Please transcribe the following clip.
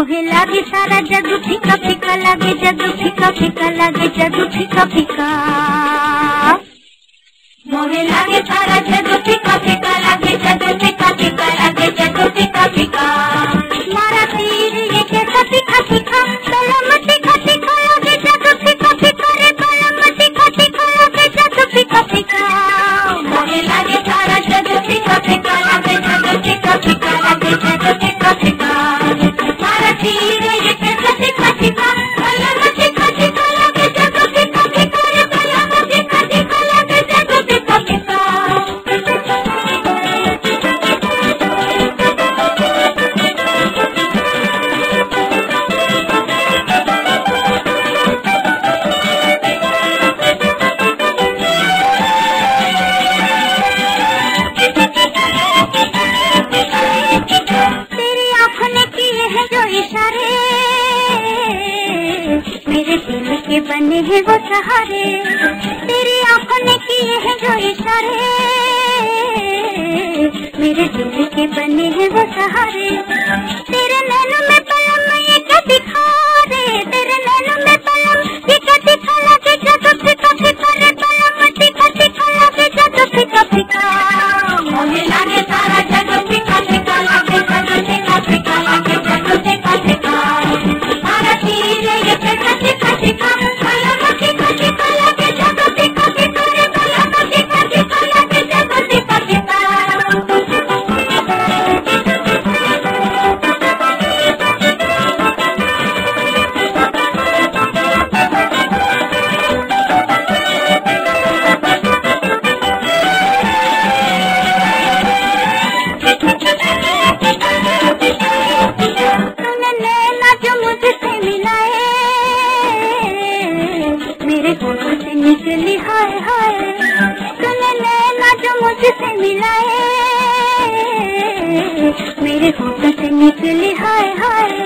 मोहे लागे, सारा जग फीका फीका लागे जग फीका फीका लागे जग फीका फीका। मोहे लागे, सारा जग फीका फीका बने हैं वो सहारे। तेरी आँखों ने किए हैं जो इशारे। मेरे दिल के बने हैं वो सहारे। तुझसे मिलाए मेरे होठ से निकले हाय हाय।